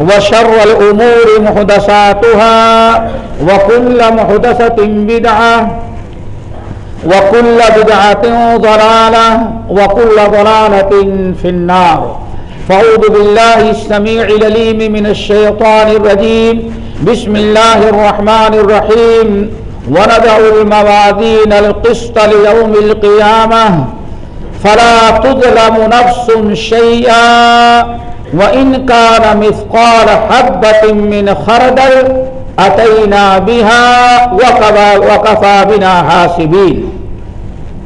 وشر الأمور محدثاتها وكل محدثة بدعة وكل بدعة ضلالة وكل ضلالة في النار. فأعوذ بالله السميع العليم من الشيطان الرجيم. بسم الله الرحمن الرحيم. وندع الموازين القسط ليوم القيامة. فلا تظلم نفس شيئا وإن كان مثقال حبة من خردل أتينا بها وكفى بنا حاسبين۔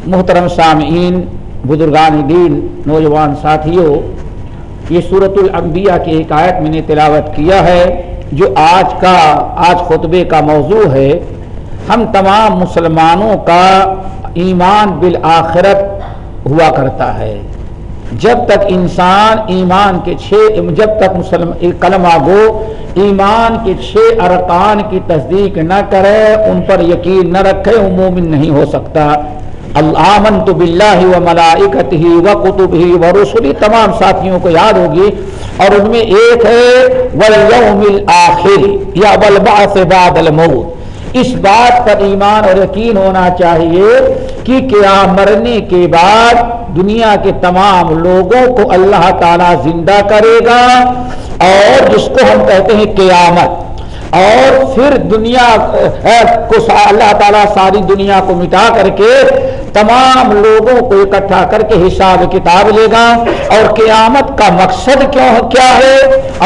محترم سامعین، بزرگان دین، نوجوان ساتھیوں، یہ صورت الانبیاء کی ایک آیت میں نے تلاوت کیا ہے، جو آج کا آج خطبے کا موضوع ہے۔ ہم تمام مسلمانوں کا ایمان بالآخرت ہوا کرتا ہے۔ جب تک انسان ایمان کے چھ جب تک مسلم کلمہ گو ایمان کے چھ ارکان کی تصدیق نہ کرے، ان پر یقین نہ رکھے، وہ مومن نہیں ہو سکتا۔ الامن تو بلّہ و ملائکت ہی و کتب ہی و رسولی تمام ساتھیوں کو یاد ہوگی۔ اور ان میں ایک ہے والیوم الآخر، یا والبعث بعد الموت۔ اس بات پر ایمان اور یقین ہونا چاہیے کہ کیا مرنے کے بعد دنیا کے تمام لوگوں کو اللہ تعالی زندہ کرے گا؟ اور جس کو ہم کہتے ہیں قیامت. اور پھر دنیا کو اللہ تعالیٰ ساری دنیا کو مٹا کر کے تمام لوگوں کو اکٹھا کر کے حساب کتاب لے گا اور قیامت کا مقصد کیوں کیا ہے؟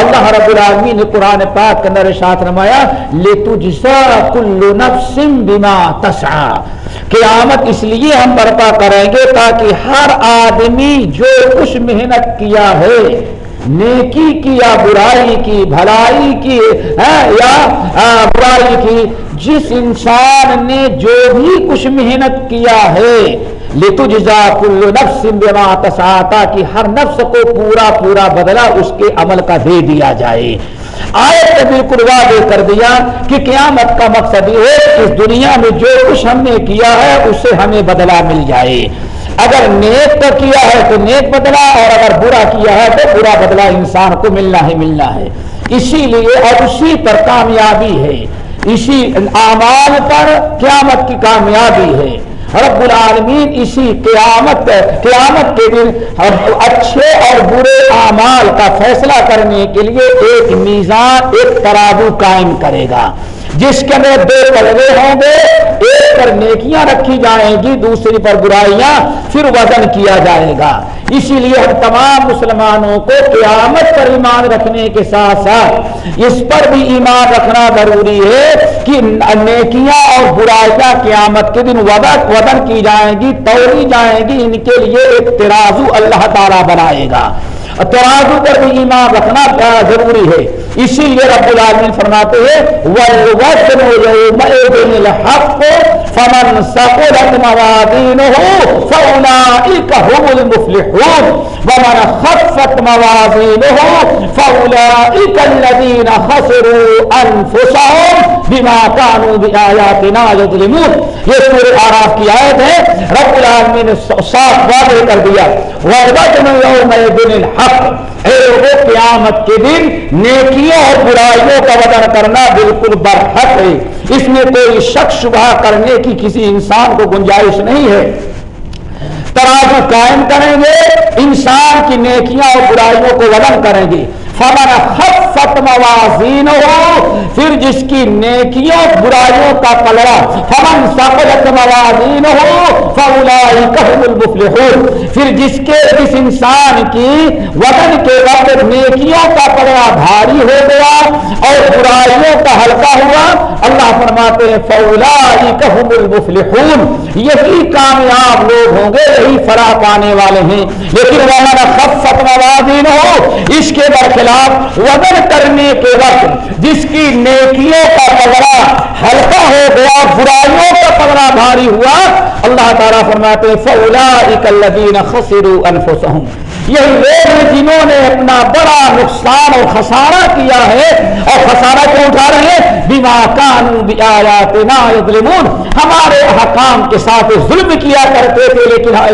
اللہ رب العالمین نے قرآن پاک کے اندر ارشاد فرمایا لتجزا کل نفس بما تسعى۔ قیامت اس لیے ہم برپا کریں گے تاکہ ہر آدمی جو کچھ محنت کیا ہے نیکی کی یا برائی کی، بھلائی کی یا برائی کی؟ جس انسان نے جو بھی کچھ محنت کیا ہے، لتجزا کل نفس بما تسعى کہ ہر نفس کو پورا پورا بدلہ اس کے عمل کا دے دیا جائے۔ آیت نے بالکل واضح کر دیا کہ قیامت کا مقصد یہ ہے کہ اس دنیا میں جو کچھ ہم نے کیا ہے اس سے ہمیں بدلہ مل جائے۔ اگر نیک کا کیا ہے تو نیک بدلا اور اگر برا کیا ہے تو برا بدلا انسان کو ملنا ہی ملنا ہے۔ اسی لیے اور اسی پر کامیابی ہے۔ اسی اعمال پر قیامت کی کامیابی ہے۔ رب العالمین اسی قیامت قیامت کے دن اچھے اور برے اعمال کا فیصلہ کرنے کے لیے ایک میزان، ایک ترازو قائم کرے گا۔ جس کے اندر دو پلوے ہوں گے، ایک پر نیکیاں رکھی جائیں گی، دوسری پر برائیاں، پھر وزن کیا جائے گا۔ اسی لیے ہم تمام مسلمانوں کو قیامت پر ایمان رکھنے کے ساتھ ساتھ اس پر بھی ایمان رکھنا ضروری ہے کہ نیکیاں اور برائیاں قیامت کے دن وزن وزن کی جائیں گی، توڑی جائیں گی، ان کے لیے ایک ترازو اللہ تعالیٰ بنائے گا۔ ترازو پر بھی ایمان رکھنا ضروری ہے۔ اسی لیے رب العالمین فرماتے ہیں فمن ثقلت موازینہ فأولئك هم المفلحون ومن خفت موازينه فأولئك الذين خسروا أنفسهم بما كانوا بآياتنا يظلمون۔ یہ سورہ آراف کی آیت ہے۔ رب العالمین نے صاف واضح کر دیا۔ وَالْوَدْنُ يَوْمَ الْحَقِّ اے لوگوں قیامت کے دن نیکیوں اور برائیوں کا وطن کرنا بالکل برحق ہے۔ اس میں کوئی شک شبہ کرنے کی کسی انسان کو گنجائش نہیں ہے۔ ترازو قائم کریں گے، انسان کی نیکیاں اور برائیوں کو وزن کریں گے۔ فمن خفت موازین ہو، پھر جس کی نیکیوں برائیوں کا پلڑا، فمن ثقلت موازین ہو فاولئک هم المفلحون۔ پھر جس کے، جس انسان کی وزن کے وقت نیکیوں کا پلڑا بھاری ہو گیا اور برائیوں کا ہلکا ہوا، اللہ فرماتے ہیں فاولئک هم المفلحون۔ یہی کامیاب لوگ ہوں گے، یہی فلاح پانے والے ہیں۔ لیکن ومن خفت موازین ہو، اس کے برخلاف خلاف وزن کرنے کے وقت جس کی نیکیوں کا پگڑا ہلکا ہو گیا، برائیوں کا پگڑا بھاری ہوا، اللہ تعالیٰ فرماتے فولا اکلین خسرو انفسہم یہ لوگ جنہوں نے اپنا بڑا نقصان اور خسارہ کیا ہے اور خسارہ کیوں اٹھا رہے ہیں؟ بیما کانو بیات ظلمون ہمارے حکام کے ساتھ ظلم کیا کرتے تھے، لیکن ہاں،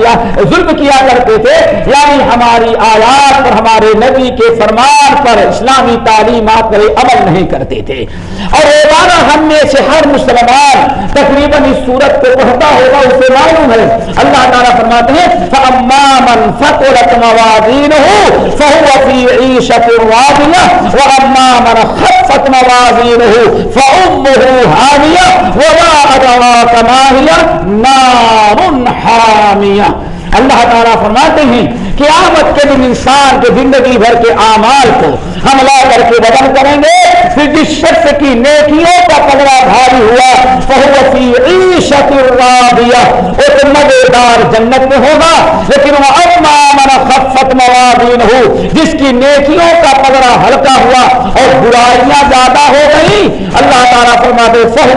ظلم کیا کرتے تھے یعنی ہماری آیات پر ہمارے نبی کے فرمان پر اسلامی تعلیمات پر عمل نہیں کرتے تھے۔ اور روزانہ ہم میں سے ہر مسلمان تقریباً اس صورت کو پڑھتا ہوگا اسے معلوم ہے۔ اللہ تعالیٰ فرماتے ہیں، فَأَمَّا مَنْ فَقُلَتْ موازينه فهو في عيشة راضية وأما من خفت موازينه فأمه هانية، وما أدراك ما هي؟ نار حامية. اللہ تعالیٰ فرماتے ہیں، قیامت کے دن انسان کے زندگی بھر کے اعمال کو ہم لا کر کے بدل کریں گے۔ پھر جس شخص کی نیکیوں کا پگڑا بھاری ہوا فہوتی عیشت راضیہ۔ وہ مزیدار جنت میں ہوگا، لیکن وہ اما من خفت موازین ہو، جس کی نیکیوں کا پگڑا ہلکا ہوا اور برائیاں زیادہ ہو گئی اللہ تعالیٰ فرماتے، فہو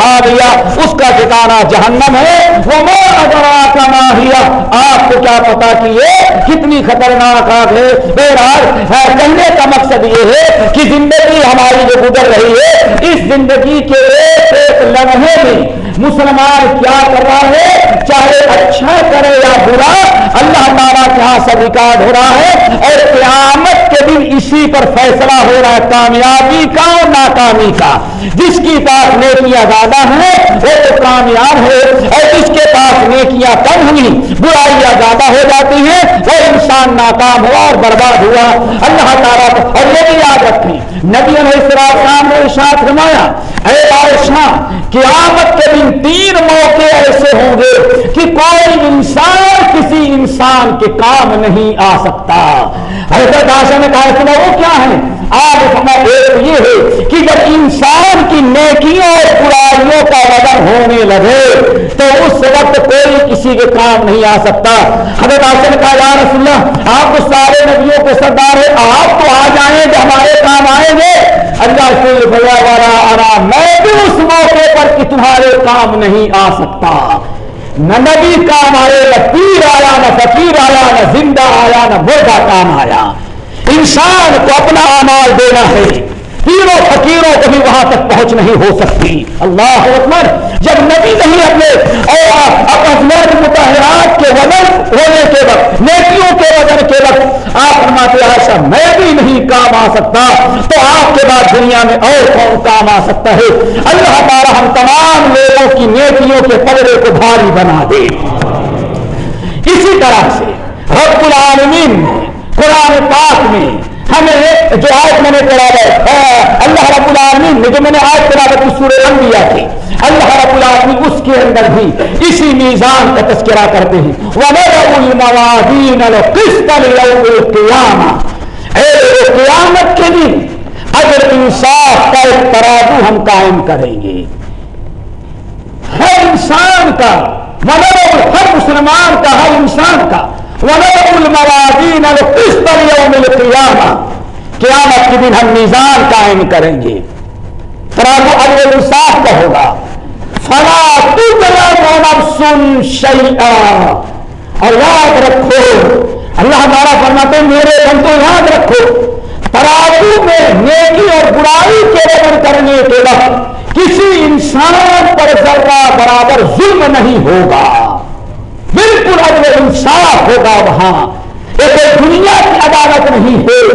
ہاویہ اس کا ٹھکانہ جہنم ہے۔ وہ اگر ماہیا آپ کو کیا پتا کہ یہ کتنی خطرناک آگ ہے؟ بہرحال کہنے کا مقصد یہ ہے کہ زندگی ہماری جو گزر رہی ہے، اس زندگی کے ایک ایک لمحے میں مسلمان کیا کر رہا ہے؟ چاہے اچھا کرے یا برا، اللہ تعالیٰ کے ہاں سب ریکارڈ ہو رہا ہے اور قیامت کے دن اسی پر فیصلہ ہو رہا ہے، کامیابی کا اور ناکامی کا۔ جس کی پاس نیکیاں زیادہ ہیں، وہ تو کامیاب ہے۔ اور جس کے پاس نیکیاں کم ہوئی برائیاں زیادہ ہو جاتی ہیں، وہ انسان ناکام ہوا اور برباد ہوا۔ اللہ تعالیٰ اور یہ بھی یاد رکھیں۔ نبی علیہ السلام نے ارشاد فرمایا، اے عائشہ قیامت کے دن تین موقع ایسے ہوں گے کہ کوئی انسان کسی انسان کے کام نہیں آ سکتا۔ حضرت آشا نے کہا کہ وہ کیا ہے آج ہمیں ایک یہ ہے کہ جب انسان کی نیکیوں اور برائیوں کا وزن ہونے لگے، تو اس وقت کوئی کسی کے کام نہیں آ سکتا۔ حضرت آشا نے کہا، یا رسول اللہ آپ تو سارے نبیوں کے سردار ہیں، آپ تو آ جائیں گے، ہمارے کام آئیں گے۔ اللہ سے بھیا والا آرام میں بھی اس موقع پر کہ تمہارے کام نہیں آ سکتا۔ نہ نبی کام آئے، نہ پیر آیا، نہ فقیر آیا، نہ زندہ آیا، نہ مردہ کام آیا۔ انسان کو اپنا امال دینا ہے۔ پیروں فقیروں کو بھی وہاں تک پہنچ نہیں ہو سکتی۔ اللہ اکبر۔ جب نبی نہیں اپنے، اور متحرات کے وزن ہونے کے وقت، نیکیوں کے وزن کے وقت، آپ فرماتے ایسا میں بھی نہیں کام آ سکتا۔ تو آپ کے بعد دنیا میں اور کون کام آ سکتا ہے؟ اللہ تعالیٰ ہم تمام لوگوں کی نیکیوں کے پگڑے کو بھاری بنا دے۔ اسی طرح سے رب العالمین قرآن پاک میں ہمیں جو آج میں نے پڑھا ہے اللہ رب العالمین نے جو میں نے آج تلاوت کی سورہ انبیاء تھی اللہ رب العالمین اس کے اندر بھی اسی میزان کا تذکرہ کرتے ہیں۔ وَنَرَوُ الْمَوَادِينَ لَقِسْتَ لِيَوْمِ الْقِيَامَةِ۔ اے قیامت کے دن اگر انصاف کا ایک ترازو ہم قائم کریں گے۔ ہر انسان کا مطلب ہر مسلمان کا، ہر انسان کا الموازین القسط یوم القیامہ قیامت کے دن ہم میزان قائم کریں گے۔ ترازو اول انصاف کا ہوگا۔ فلا تظلمون نفس شیئا اور یاد رکھو، اللہ تعالیٰ فرماتے میرے بندو، یاد رکھو۔ ترازو میں نیکی اور برائی کے وزن کرنے کے وقت کسی انسان پر ذرہ برابر ظلم نہیں ہوگا۔ بالکل اگلے انصاف ہوگا وہاں۔ یہ کوئی دنیا کی عدالت نہیں ہے،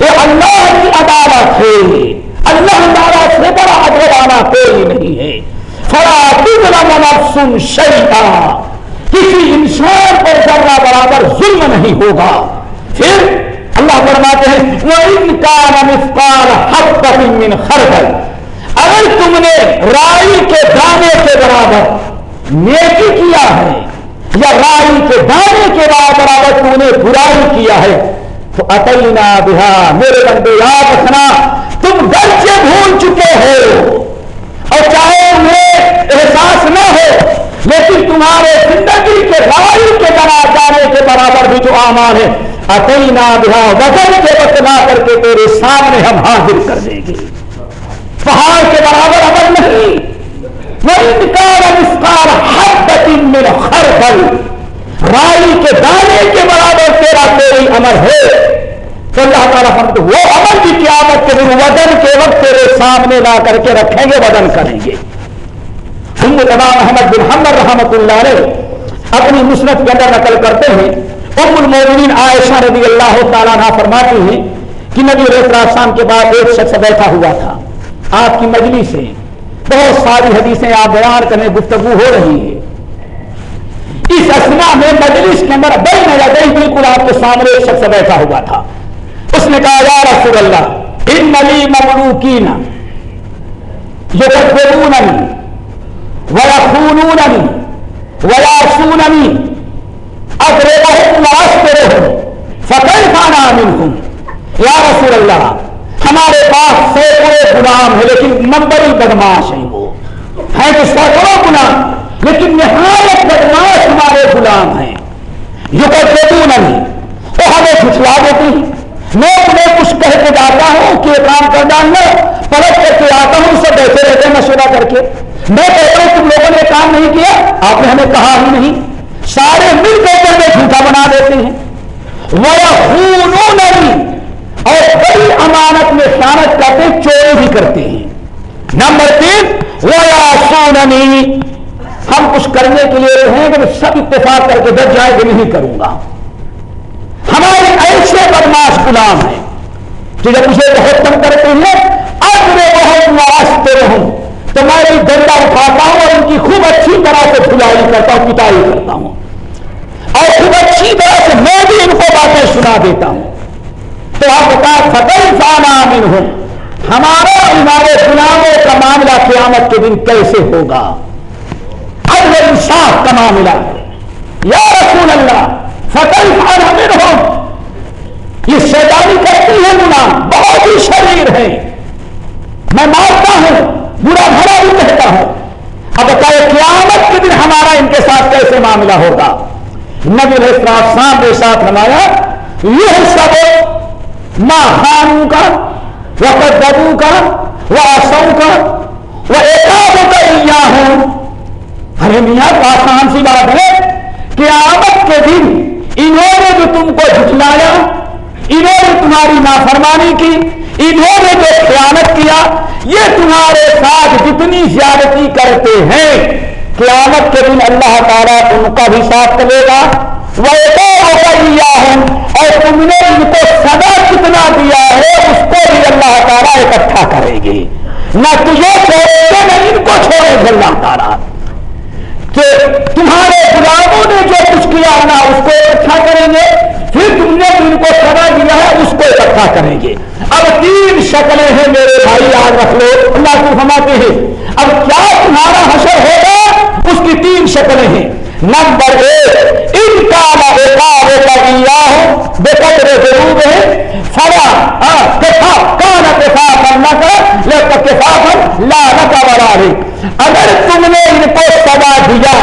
یہ اللہ کی عدالت ہے۔ اللہ تعالیٰ سے بڑا اگلے والا کوئی نہیں ہے۔ فلا سن شیتا کسی انسان پر ذرہ برابر ظلم نہیں ہوگا۔ پھر اللہ فرماتے ہیں وہ ان کا من خربل۔ اگر تم نے رائی کے دانے کے برابر نیکی کیا ہے یا رائی کے دانے کے برابر تو نے برائی کیا ہے، تو اتنا بہا میرے بندے یاد رکھنا، تم گھر بھول چکے ہو۔ اور چاہے انہیں احساس نہ ہو، لیکن تمہارے زندگی کے رائی کے بنا جانے کے برابر بھی جو آمان ہے اتنا بہا وزن کے بتنا کر کے تیرے سامنے ہم حاضر کر دیں گے۔ پہاڑ کے برابر عمل نہیں۔ رائی کے دانے کے برابر تیرا کوئی عمل ہے۔ تو اللہ تعالیٰ فرمت وہ عمل کی قیامت کے دن وزن کے وقت تیرے سامنے لا کر کے رکھیں گے، وزن کریں گے۔ ہم امام محمد بن حمد رحمت اللہ نے اپنی مسرت کے اندر نقل کرتے ہیں۔ ام المومنین عائشہ رضی اللہ تعالیٰ نہ فرماتی ہیں کہ نبی علیہ السلام کے بعد ایک شخص بیٹھا ہوا تھا۔ آپ کی مجلس سے بہت ساری حدیثیں آپ بیان کرنے گفتگو ہو رہی ہے اس اسنا میں مجلس کے اندر بڑی نظر گئی بالکل آپ کے سامنے ایک شخص بیٹھا ہوا تھا۔ اس نے کہا، یا رسول اللہ ان ملی مملو کی نا یہ ویا خون ویا سونمی اگر بہت رہو فقر خانہ یا رسول اللہ ہمارے پاس سینکڑوں غلام ہے لیکن نمبری بدماش ہیں وہ۔ ہیں تو سینکڑوں غلام لیکن نہایت بدماش ہمارے غلام ہیں۔ جو کہتے تو نہیں، وہ ہمیں جھٹلا دیتی ہیں۔ میں انہیں کچھ کہہ کے جاتا ہوں کہ یہ کام کر ڈالنا پلٹ کر کے آتا ہوں، سب بیٹھے رہتے مشورہ کر کے۔ میں کہتا ہوں، تم لوگوں نے کام نہیں کیا، آپ نے ہمیں کہا ہی نہیں۔ سارے مل کر ہمیں جھوٹا بنا دیتے ہیں۔ وہ خون نہیں اور بڑی امانت میں خیانت کرتے چوری بھی کرتے ہیں۔ نمبر تین وہ سوننی ہم کچھ کرنے کے لیے رہیں کہ سب اتفاق کر کے دس جائے کہ نہیں کروں گا۔ ہمارے ایسے بدماش غلام ہیں کہ جب اسے بہت کم کرتے ہیں، اب میں بہت واسطے رہوں۔ تو میں بھی ڈنڈا اٹھاتا ہوں اور ان کی خوب اچھی طرح سے دھلائی کرتا ہوں، پٹائی کرتا ہوں۔ اور خوب اچھی طرح سے میں بھی ان کو باتیں سنا دیتا ہوں۔ تو آپ بتا فتح فان ہوں۔ ہمارا ہمارے غلاموں کا معاملہ قیامت کے دن کیسے ہوگا؟ عدل انصاف کا معاملہ۔ یا رسول اللہ فتح فان ہو یہ شیطانی کرتی ہے غلام بہت ہی شریر ہے میں مارتا ہوں، برا بھرا بھی کہتا ہوں۔ اب بتائے قیامت کے دن ہمارا ان کے ساتھ کیسے معاملہ ہوگا؟ نبی السلام شام کے ساتھ ہمارا یہ سب ماں خانوں کا وہ قدبو کا وہ آسو کا وہ ایک کا ہوں۔ ارے میاں آسان سی بات ہے کہ آمد کے دن انہوں نے جو تم کو جھٹلایا، انہوں نے تمہاری نافرمانی کی، انہوں نے جو خیانت کیا، یہ تمہارے ساتھ جتنی زیادتی کرتے ہیں، قیامت کے دن اللہ تعالیٰ ان کا بھی ساتھ کرے گا۔ اور تم نے ان کو سدا کتنا دیا ہے، اس کو بھی اللہ تعالیٰ اکٹھا کرے گی۔ نہ تجھے چھوڑے گے نہ ان کو چھوڑے گے اللہ تعالیٰ۔ کہ تمہارے غلاموں نے جو کچھ کیا نہ اس کو اکٹھا کریں گے، پھر تم نے ان کو سدا دیا ہے، اس کو اکٹھا کریں گے۔ اب تین شکلیں ہیں میرے بھائی، یاد رکھ لو۔ اللہ کو ہماتے ہیں، اب کیا تمہارا حشر ہوگا؟ اس کی تین شکلیں ہیں۔ نمبر ایک، ان کا بے قدر ضرور ہے۔ فلا کفا کان کفا کرنا کر لے کفا کر لا نہ بڑا اگر تم نے ان کو سزا دیا،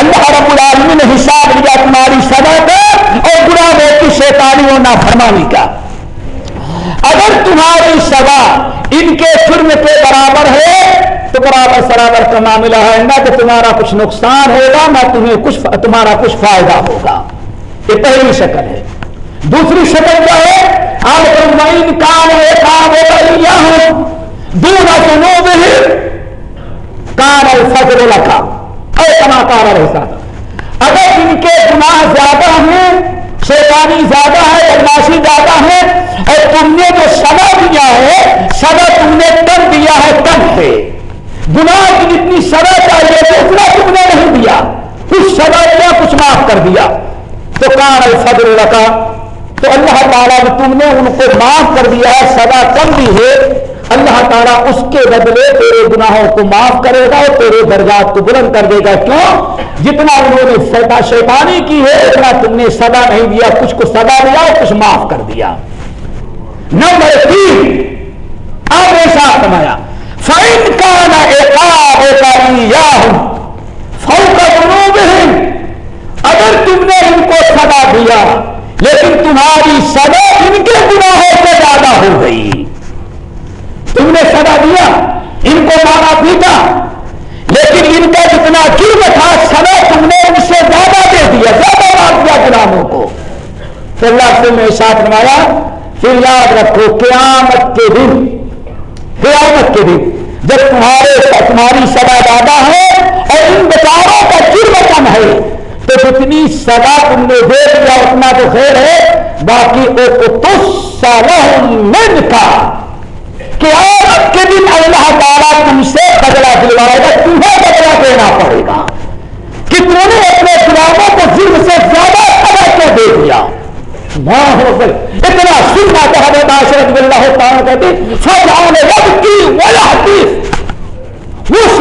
اللہ رب العالمین نے حساب لیا تمہاری سزا کا اور برا کی شیطانی اور نافرمانی کا اگر تمہاری سزا ان کے جرم کے برابر ہے تو برابر سرابر کا معاملہ ہے، نہ کہ تمہارا کچھ نقصان ہوگا، نہ تمہیں کچھ تمہارا کچھ فائدہ ہوگا۔ یہ پہلی شکل ہے۔ دوسری شکل کیا ہے آپ کام ہے، کام ہو۔ دونوں دونوں کار الفجر لکھا اے کما کار ایسا اگر ان کے گناہ زیادہ ہیں، شیطانی زیادہ ہے، بدماشی زیادہ ہے، اور تم نے جو سزا دیا ہے سزا تم نے کم دیا ہے کم سے گناہ کی جتنی سزا چاہیے اتنا تم نے نہیں دیا۔ کچھ سزا دیا کچھ معاف کر دیا۔ تو کان الفضل رکھا تو اللہ تعالیٰ نے تم نے ان کو معاف کر دیا ہے، سزا کم دی ہے۔ اللہ تعالیٰ اس کے بدلے تیرے گناہوں کو معاف کرے گا اور تیرے درجات کو بلند کر دے گا۔ کیوں؟ جتنا انہوں نے شیطانی کی ہے، اتنا تم نے سزا نہیں دیا۔ کچھ کو سزا دیا اور کچھ معاف کر دیا۔ نمبر تین، آپ ایسا کمایا فائن کا نا اگر تم نے ان کو سزا دیا، لیکن تمہاری سزا ان کے گناہوں سے زیادہ ہو گئی۔ تم نے سزا دیا، ان کو مارا پیٹا لیکن ان کا جتنا جرم تھا، سزا تم نے ان سے زیادہ دے دیا، زیادہ مار دیا گراموں کو۔ تو اللہ سے میں ساتھ نمایا پھر یاد رکھو، قیامت کے دن، قیامت کے دن جب تمہارے تمہاری سزا زیادہ ہے اور ان بچاروں کا جرم کم ہے تو جتنی سزا تم نے دے دیا اتنا تو خیر ہے باقی من کا قیامت کے دن اللہ تعالیٰ تم سے بدلا دلوائے گا تمہیں بدلا دینا پڑے گا کہ تم نے اپنے گلابوں کو جرم سے زیادہ سزا کیا دے دیا اتنا سننا حضرت رضی اللہ تعالیٰ کہتے فجعل یبکی ویحتیف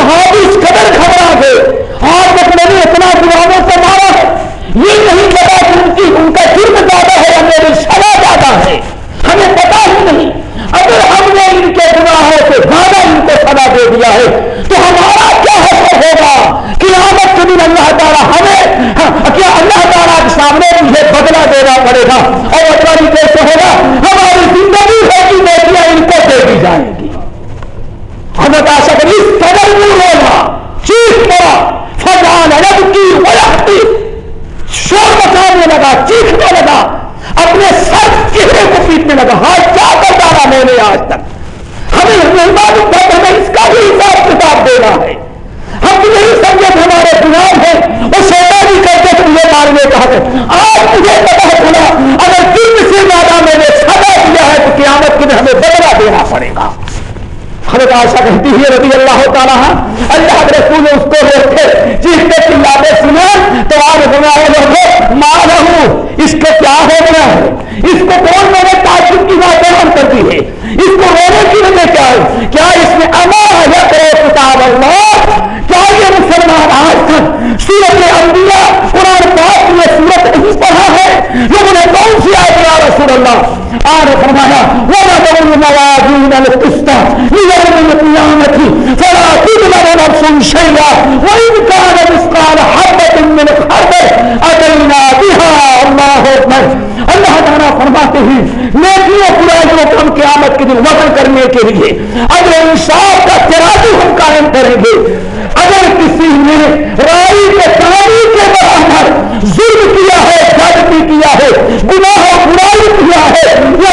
صحابی اس قدر گھبرا گئے آج تک میں نے اتنا گلابوں سے مارا ہے۔ یہ نہیں پتا کہ ان کی ان کا جرم زیادہ ہے یا میری سزا زیادہ ہے۔ ہمیں پتا ہی نہیں۔ اگر ہم نے ان کے گناہوں سے زیادہ ان کو سزا دے دیا ہے، تو ہمارا کیا حسر ہوگا؟ کہ آمد کے دن اللہ تعالیٰ ہمیں ہاں، کیا اللہ تعالیٰ کے سامنے مجھے بدلا دینا پڑے گا؟ اور اچھا کیسے ہوگا، ہماری زندگی ہے کہ بیٹیاں ان کو دے دی جائیں گی۔ ہمیں کہا سکتے قدر چیخ پڑا فضان رب کی وجہ شور مچانے لگا، چیخنے لگا، اپنے سر چہرے کو پیٹنے لگا کیا کر ڈالا میں نے آج تک؟ ہمیں معلوم تھا ہمیں اس کا بھی حساب کتاب دینا ہے۔ ہم نہیں سمجھے ہمارے گناہ ہیں، وہ سونا بھی کرتے تو مجھے مارنے کہا کہ آج مجھے پتا چلا، اگر دن سے زیادہ میں نے سزا دیا ہے، تو قیامت کے ہمیں بدلا دینا پڑے گا۔ حضرت عائشہ کہتی ہے رضی اللہ تعالیٰ اللہ کے رسول نے اس کو دیکھے، جس کے چلاتے سنے، تو آج بنائے لوگ ماں ہوں، اس کو کیا ہو گیا ہے؟ اس کو کون میں نے تعجب کی بات بیان کر دی ہے؟ اس کو رونے کی وجہ کیا ہے؟ کیا اس میں اما یا کرے کتاب اللہ؟ کیا یہ مسلمان آج تک سورت انبیاء، قرآن پاک میں سورت نہیں پڑھا ہے؟ لوگوں نے کون سی آئے رسول اللہ؟ آر فرمایا وہ نہ موازین القسطہ يوم القيامة فلا تظلم نفس شيئا وإن كان مثقال حبة من خردل أتينا بها الله أكبر اللہ تعالیٰ فرماتے ہیں، نیکیوں برائیوں کو ہم قیامت کے دن وزن کرنے کے لیے اگر انصاف کا ترازو ہم قائم کریں گے۔ اگر کسی نے رائی کے پانی کے برابر ظلم کیا ہے جادتی کیا ہے، گناہ برائی کیا ہے، یا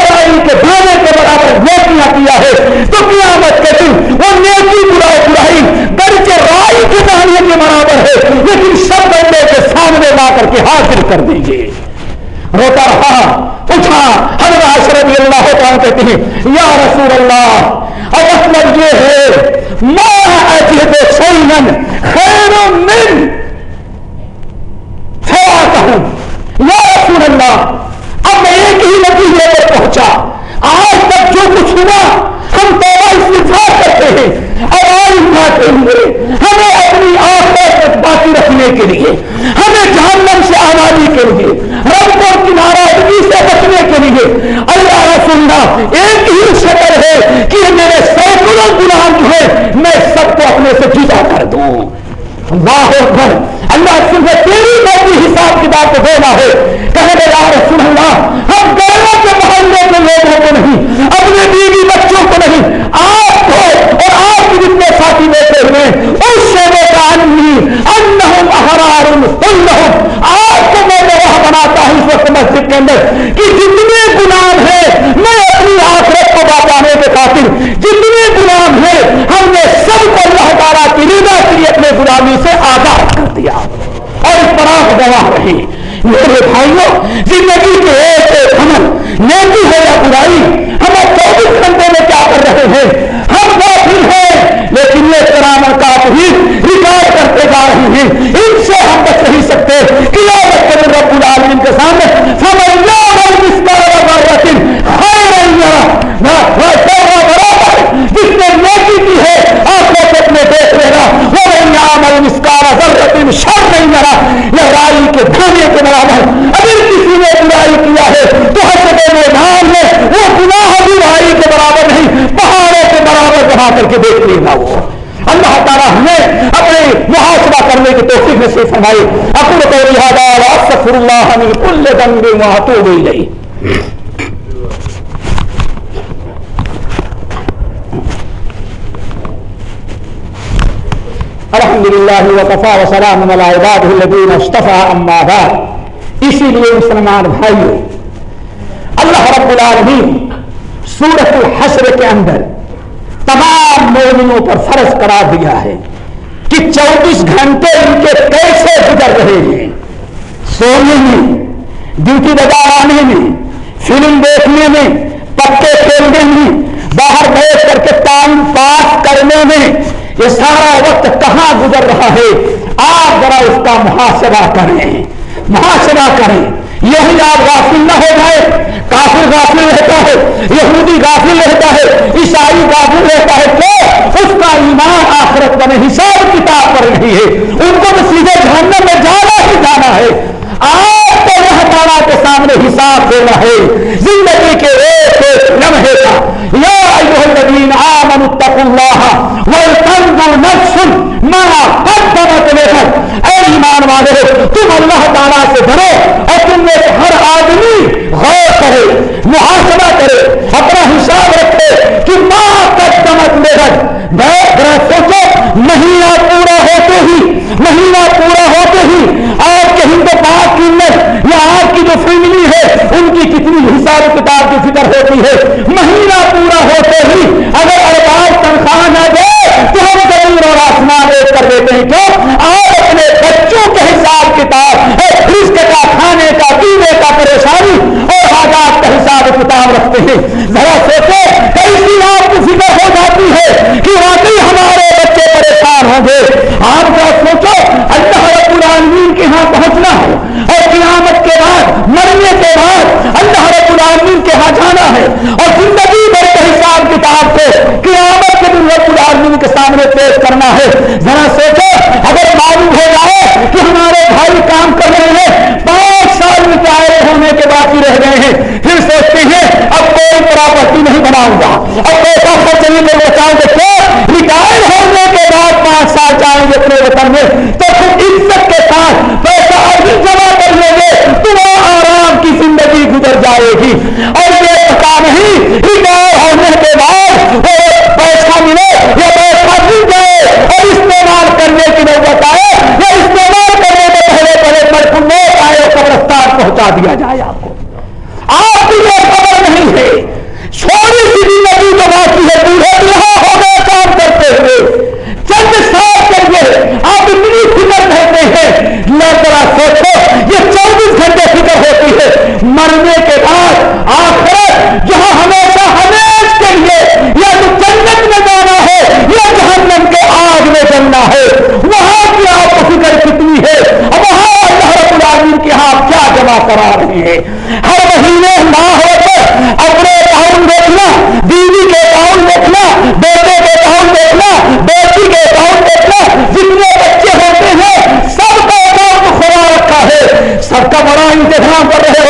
برابر کیا ہے تو قیامت کے دن وہ نیکی برائی برائی در کے رائی کے دہانے کے برابر ہے، لیکن سب بندے کے سامنے لا کر کے حاصل کر دیجیے روتا رہا، اٹھا، حضرت عشرت اللہ تعالیٰ کہتے ہیں، یا رسول اللہ، اب مطلب یہ ہے۔ ما اجد سیمن خیر من فواتہم یا رسول اللہ، اب میں ایک ہی نتیجے پر پہنچا۔ آج تک جو کچھ ہوا، ہم توبہ کرتے ہیں۔ اور آج اٹھاتے ہوئے ہمیں اپنی آخر باقی رکھنے کے لیے، ہمیں جہنم سے آبادی کے لیے، رب کو کی سے بچنے کے لیے اللہ رسول اللہ ایک ہی شکل ہے کہ میرے سینکڑوں گناہ جو ہے میں سب کو اپنے سے جدا کر دوں۔ اللہ اکبر۔ اللہ تجھے تیری مرضی حساب کی بات کو دینا ہے۔ کہے گا یا رسول اللہ، ہم گاڑوں کے محلے کے لوگوں کو نہیں، اپنے بیوی بچوں کو نہیں۔ آپ کو اور آپ کے جتنے ساتھی بیٹھے ہوئے اس شعبے کا انی انہم احرار انہم آپ کو میں نے گواہ بناتا ہوں اس وقت مسجد کے اندر کہ جتنے گناہ ہیں، میں اپنی آخرت کو بچانے کے خاطر جتنے گناہ ہیں، ہم نے سب کو اللہ تعالیٰ کی رضا کے لیے اپنے غلامی سے آپ اور گواہ رہی۔ میرے بھائیوں، زندگی کے ایک ایک عمل نیکی ہے یا برائی ہم چوبیس گھنٹے میں کیا کر رہے ہیں؟ ہم کافی ہیں، لیکن یہ کرام کا بھی ریکارڈ کرتے جا رہے ہیں۔ ان سے ہم بچ نہیں سکتے۔ قیامت کہ رب العالمین کے سامنے سمجھنا جس نے نیکی کی ہے آپ کو اپنے دیکھ لینا۔ وہ عمل مسکارا ضرورت شر نہیں مرا رائی کے دھونے کے برابر۔ اگر کسی نے برائی کیا ہے تو حضرت میدان میں وہ گناہ بھی رائی کے برابر نہیں، پہاڑوں کے برابر بنا کر کے دیکھ لینا وہ۔ اللہ تعالیٰ ہمیں اپنے محاسبہ کرنے کی توفیق میں سے فرمائی اکر کو لہٰذا سفر اللہ کل دنگے وہاں تو گئی الحمد للہ وقفا وسلام عباد الدین مصطفیٰ اما بعد اسی لیے مسلمان بھائیوں اللہ رب العالمین سورت الحشر کے اندر تمام مومنوں پر فرض قرار دیا ہے کہ چوبیس گھنٹے ان کے کیسے گزر رہے ہیں سونے میں ڈیوٹی بجا آنے میں فلم دیکھنے میں پکے کھیلنے میں باہر بیٹھ کر کے ٹائم پاس کرنے میں یہ سارا وقت کہاں گزر رہا ہے؟ آپ ذرا اس کا محاسبہ کریں۔ محاسبہ کریں۔ یہی آپ غافل نہ ہو جائے، کافر غافل رہتا ہے، یہودی غافل رہتا ہے، عیسائی غافل رہتا ہے، تو اس کا ایمان آخرت بنے حساب کتاب پر نہیں ہے۔ ان کو تو سیدھے جہنم میں جانا ہی جانا ہے۔ آپ کو وہ تعالیٰ کے سامنے حساب دینا ہے۔ زندگی کے ایک ایک لمحے کا۔ یا ایوہ الذین آمنوا اتقوا اللہ اے ایمان والے، تم اللہ تعالیٰ سے ڈرو اور تم میں ہر آدمی غور کرے، محاسبہ کرے، اپنا حساب رکھے کہ ما قدمت لہت ذرا سوچو، نہیں پورا ہوتے ہی مہینہ پورا ہوتے ہی آپ کے ہندو پاک کی یا آپ کی جو فیملی ہے ان کی کتنی حساب کتاب کی فکر ہوتی ہے مہینہ پورا ہوتے ہی اگر ارباب تنخواہ نہ دے تو ہم ضرور اور آسمان ایک کر دیتے ہیں کیوں آپ اپنے بچوں کے حساب کتاب رزق کا کھانے کا پینے کا پریشانی اور حاجات کا حساب کتاب رکھتے ہیں ذرا سوچو کیسی آپ کی فکر ہو جاتی ہے کہ واقعی ہمارے بچے پریشان ہوں گے آپ کا سوچو اللہ رب العالمین کے ہاں پہنچنا ہے اور قیامت کے بعد مرنے کے بعد اللہ رب العالمین کے ہاں جانا ہے اور زندگی بھر کے حساب کتاب کو قیامت کے دن رب العالمین کے سامنے پیش کرنا ہے ذرا سوچو اگر معلوم ہو جائے کہ ہمارے بھائی کام کر رہے ہیں پانچ سال میں چاہے ہونے کے باقی رہ گئے ہیں پھر سوچتے ہیں اب کوئی پراپرٹی نہیں بناؤں گا اب پیسہ خرچ نہیں کر بچاؤں گے کیوں ریٹائر ہونے کے بعد پانچ سال جائیں گے اپنے وطن میں تو پھر عزت کے ساتھ پیسہ ابھی جمع کر لیں گے تو وہ آرام کی زندگی گزر جائے گی اور یہ پتا نہیں ریٹائر ہونے کے بعد وہ پیسہ ملے یا پیسہ مل جائے اور استعمال کرنے کی نوبت آئے یا استعمال کرنے کے پہلے پہلے مرکن آئے اور قبرستان پہنچا دیا جائے آپ کو آپ کی یہ خبر نہیں ہے چھوڑی سی زندگی جو باقی ہے بوڑھے یہاں ہو گئے کام کرتے ہوئے چند سال کریے آپ اتنی فکر رہتے ہیں ذرا سوچو یہ چوبیس گھنٹے فکر ہوتی ہے مرنے کے بعد آخر جہاں ہمیشہ ہمیش کے لیے یا تو جنت میں جانا ہے یا جہنم کے آگ میں جلنا ہے وہاں کی آپ کو فکر کتنی ہے وہاں اللہ رب العالمین کے ہاں کرا رہے ہیں ہر مہینے نہ ہو کر اپنے اکاؤنٹ دیکھنا، بیوی کے اکاؤنٹ دیکھنا، بیٹے کے اکاؤنٹ دیکھنا، بیٹی کے اکاؤنٹ دیکھنا، جتنے بچے ہوتے ہیں، سب کا اکاؤنٹ کھلا رکھا ہے۔ سب کا بڑا انتظام کر رہے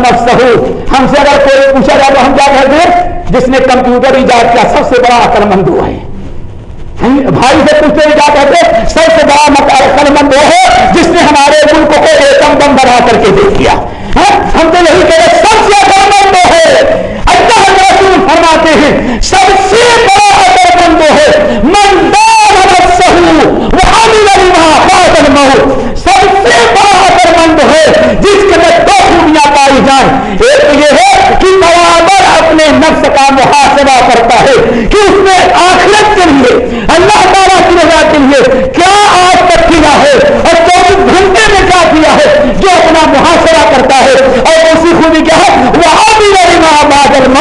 نفسہ ہم سے اگر کوئی پوچھا جائے تو ہم کیا کہتے ہیں؟ جس نے کمپیوٹر ایجاد کیا، سب سے بڑا عقل مند ہوا ہے بھائی سے پوچھتے کیا کہتے سب سے بڑا عقل مند وہ ہے جس نے ہمارے ملک کو ایک دم بنا کر کے دیکھ کیا ہاں؟ ہم تو یہی کہہ رہے سب سے عقل مند وہ ہے۔ اللہ رسول فرماتے ہیں، سب سے بڑا عقل مند وہ ہے۔ من دان سہو وہ عامل مندان سب سے بڑا عقل مند ہے جس کے میں دو خوبیاں پائی جائیں ایک یہ ہے کہ برابر اپنے نفس کا محاسبہ کرتا ہے کہ اس نے آخرت کے لیے، اللہ تعالیٰ کی رضا کے لیے کیا آج تک کیا ہے اور چوبیس گھنٹے میں کیا کیا ہے، جو اپنا محاسبہ کرتا ہے۔ اور اسی خوبی کیا ہے وہ بھی رہی بادل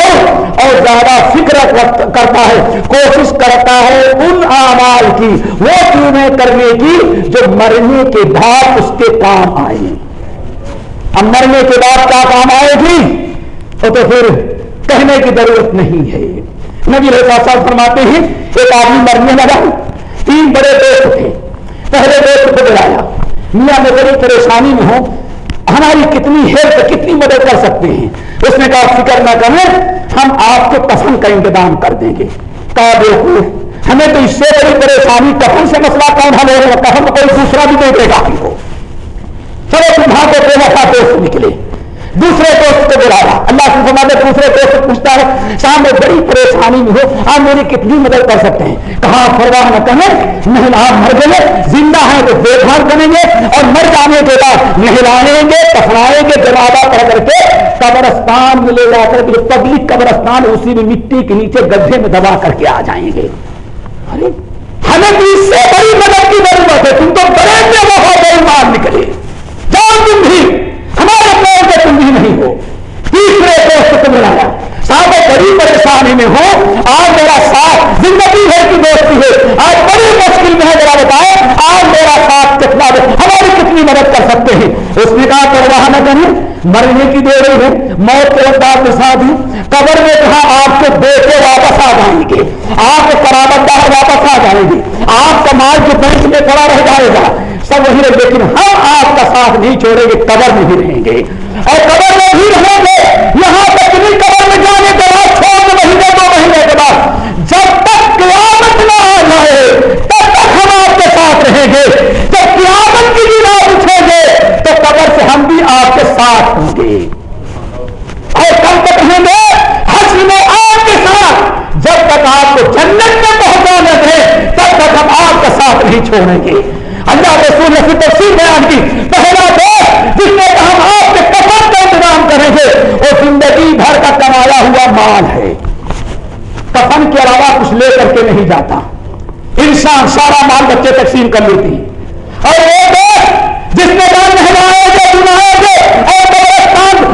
اور زیادہ فکر کرتا ہے، کوشش کرتا ہے ان اعمال کی، وہ چیزیں کرنے کی جو مرنے کے بعد اس کے کام آئے اب مرنے کے بعد کیا کام آئے گی؟ تو پھر کہنے کی ضرورت نہیں ہے۔ نبی رہتا صاحب فرماتے ہیں، ایک آدمی مرنے لگا۔ تین بڑے دوست تھے۔ پہلے دوست کو بلایا۔ میاں میں بڑی پریشانی میں ہوں۔ ہماری کتنی ہیلپ کتنی مدد کر سکتے ہیں؟ اس نے کہا، فکر نہ کریں، ہم آپ کو کفن کا انتظام کر دیں گے۔ کہا، دیکھو، ہمیں تو اس سے بڑی پریشانی کفن سے مسئلہ کون حل ہوگا کفن کوئی دوسرا بھی دے دے گا ہم کو چلو تمہاں کو بے وفا دوست نکلے۔ دوسرے دوست کو بلایا اللہ کی فرما دے دوسرے دوست سے پوچھتا ہے سامنے بڑی پریشانی میں ہو، آپ میری کتنی مدد کر سکتے ہیں؟ کہاں پرواہ نہ کریں، نہیں آپ مر گئے، زندہ ہیں تو دیکھ بھال کریں گے اور مر جانے کے بعد نہلائیں گے کفنائیں گے جنابہ پڑھ کر کے قبرستان میں لے جا کر کے پبلک قبرستان اسی میں مٹی کے نیچے گڈھے میں دبا کر کے آ جائیں گے۔ ارے، ہمیں تو اس سے بڑی مدد کی ضرورت ہے، تم تو بڑے سے بہت بڑی مار نکلے۔ جاؤ تم بھی۔ ہمارے پیر کے تم بھی نہیں ہو۔ تیسرے دوست کو ملایا صاحب بڑی پریشانی میں ہو۔ آج میرا ساتھ زندگی بھر کی دوستی ہے۔ آج بڑی مشکل میں ہے، ذرا بتائے آج میرا ساتھ کتنا ہماری کتنی مدد کر سکتے ہیں؟ اس نے کہا، پرواہ نہ کریں۔ مرنے کی دے رہی ہے موت کے وقت کے ساتھ ہی قبر میں کہا، آپ کے بیٹے واپس آ جائیں گے۔ آپ کے قرابت دار واپس آ جائیں گے۔ آپ کا مال جو بینک میں کھڑا رہ جائے گا۔ سب وہی رہے، لیکن ہم آپ کا ساتھ نہیں چھوڑیں گے، قبر میں ہی رہیں گے۔ اور قبر میں ہی رہیں گے، یہاں تک نہیں، قبر میں جانے کے بعد، چھوڑ مہینے، دو مہینے کے بعد۔ جب تک قیامت نہ آ جائے، تب تک ہم آپ کے ساتھ رہیں گے۔ جب قیامت کی بھی نہ اٹھیں گے، تو قبر سے ہم بھی آپ کے ساتھ ہوں گے۔ اور کب تک رہیں گے حسن میں آپ کے ساتھ۔ جب تک آپ کو جنت میں پہنچانے دیں تب تک ہم آپ کا ساتھ نہیں چھوڑیں گے۔ اللہ رسول نے پھر تفصیل بیان کی۔ پہلا دوست جس نے ہم آپ کے کفن کا انتظام کریں گے وہ زندگی بھر کا کمایا ہوا مال ہے۔ کفن کے علاوہ کچھ لے کر کے نہیں جاتا۔ انسان سارا مال بچے تقسیم کر لیتی۔ اور وہ دوست جس نے کام نہلائے گے سنائے گے اور قبرستان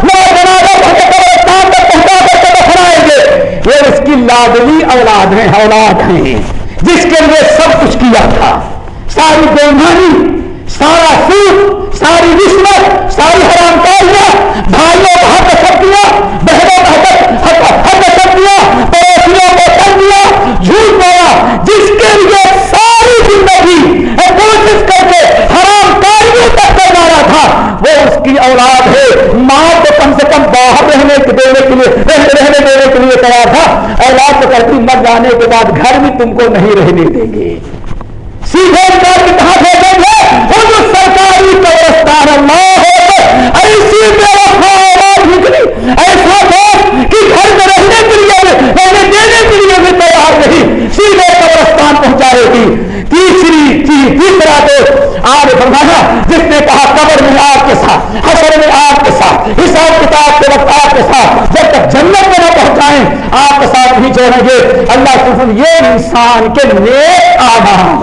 قبرستان تک پہنچا کر کے دفنائیں گے یہ اس کی لاڈلی اولاد ہیں اولاد ہیں۔ جس کے لیے سب کچھ کیا تھا۔ ساری بےمانی، سارا سوکھ، ساری رشوت، ساری حرام کاریاں، بھائیوں کا حق سب دیا، بہنوں کو حق سب دیا، پڑوسیوں کو کر دیا، جھوٹ بولا، جس کے لیے ساری زندگی کوشش کر کے حرام کاریوں تک کر رہا تھا، وہ اس کی اولاد ہے۔ ماں کو کم سے کم باہر رہنے کے دینے کے لیے رہنے دینے کے لیے تیار تھا۔ اولاد کو کرتی، مر جانے کے بعد گھر بھی تم کو نہیں رہنے دیں گے۔ سیدھے فرمایا، جس نے کہا، قبر میں آپ کے ساتھ حسر میں آپ کے ساتھ، حساب کتاب کے وقت آپ کے ساتھ، جب تک جنت میں نہ پہنچائیں، آپ کے ساتھ نہیں چھوڑیں گے۔ اللہ کے یہ انسان کے نیک آمان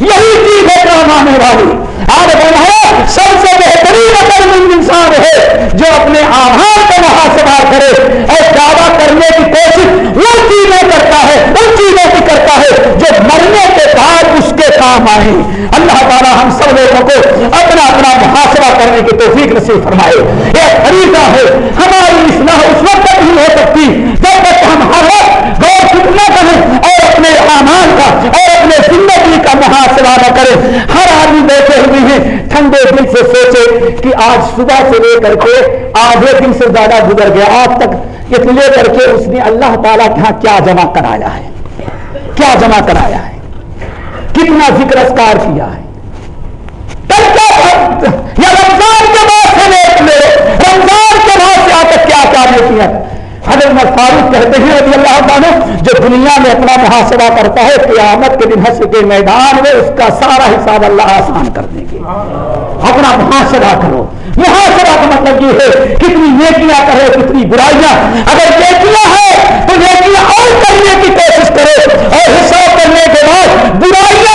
یہی چیز ہے کام آنے والی۔ آج بنا سب سے بہترین اگر انسان ہے جو اپنے آبار کا محاسبہ کرے۔ اور دعویٰ کرنے کی کوشش وہ چیزیں کرتا ہے، ان چیزوں کی کرتا ہے جو مرنے کے بعد کام آئے۔ اللہ تعالیٰ ہم سب لوگوں کو اپنا اپنا محاسبہ کرنے کی توفیق نصیب فرمائے۔ ایک طریقہ ہے۔ ہماری اصلاح اس وقت تک نہیں ہو سکتی جب تک ہم ہر وقت غور فکر کریں اور اپنے اعمال کا اور اپنے زندگی کا محاسبہ نہ کریں۔ ہر آدمی بیٹھے ہوئے ہیں، ٹھنڈے دل سے سوچے کہ آج صبح سے لے کر کے آدھے دن سے زیادہ گزر گیا۔ آج تک لے کر کے اس نے اللہ تعالیٰ کے ہاں کیا جمع کرایا ہے؟ کیا جمع کرایا ہے؟ کتنا ذکر اسکار کیا ہے۔ یا رمضان کے بعد سے لے رمضان کے بعد سے آ کر کیا کیا کیا حضرت عمر فاروق کہتے ہیں رضی اللہ عنہ، جو دنیا میں اپنا محاسبہ کرتا ہے، قیامت کے دن حسر کے میدان میں اس کا سارا حساب اللہ آسان کر دیں گے اپنا محاسبہ کرو۔ محاسبہ کا مطلب یہ ہے، کتنی نیکیاں کرے، کتنی برائیاں۔ اگر نیکیاں ہے تو اور کرنے کی کوشش کرے اور حساب کرنے کے بعد برائیاں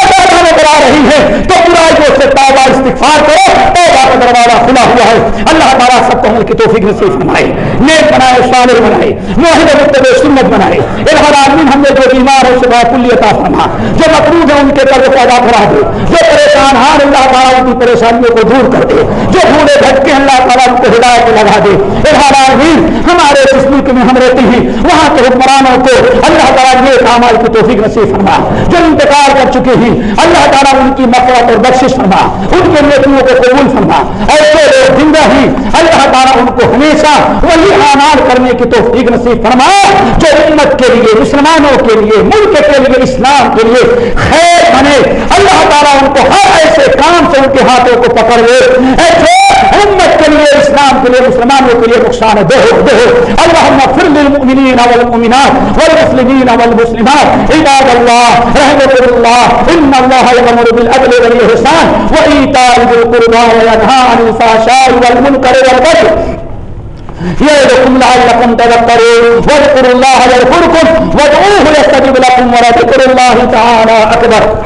زیادہ نظر آ رہی ہیں سے توبہ استغفار کرو۔ توبہ کا دروازہ کھلا ہوا ہے۔ اللہ تعالیٰ سب کو کی توفیق نصیب فرمائے۔ نیک بنائے شامل بنائے موہد متب سنت بنائے۔ ارحد آدمی ہم نے جو بیمار ہے صبح کلی عطا فرما۔ جو مقروض ہے، ان کے قرض پیدا کرا دے۔ جو پریشان ہار، اللہ تعالیٰ ان کی پریشانیوں کو دور کر دے۔ جو بھولے بھٹکے، اللہ تعالیٰ ان کو ہدایت لگا دے۔ ارحد آدمین ہمارے جس ملک میں ہم رہتے ہیں، وہاں کے حکمرانوں کو اللہ تعالیٰ یہ اعمال کی توفیق نصیب فرما۔ جو انتقال کر چکے ہیں، اللہ تعالیٰ ان کی مفرت اور بخشش فرما ان کے نیتوں کو قبول فرما۔ ایسے لوگ زندہ ہی اللہ تعالیٰ ان کو ہمیشہ وہی اعمال کرنے کی توفیق نصیب فرما، جو امت کے لیے، مسلمانوں کے لیے، ملک کے لیے، اسلام کے لیے خیر بنے۔ اللہ تعالیٰ ان کو ہر ایسے کام سے ان کے ہاتھوں کو پکڑ لے۔ امت کے لیے، اسلام کے لیے، مسلمانوں کے لیے نقصان دہ دہ اللہم فر للمؤمنین والمؤمنات والمسلمین والمسلمات۔ عباد اللہ، رحمت اللہ، ان اللہ یمر بالعدل والإحسان۔ وإيتاء ذي القربى وينهى عن الفحشاء والمنكر والبغي۔ يعظكم لعلكم تذكرون۔ واذكروا الله يذكركم وادعوه يستجب لكم ولذكر الله تعالى أكبر۔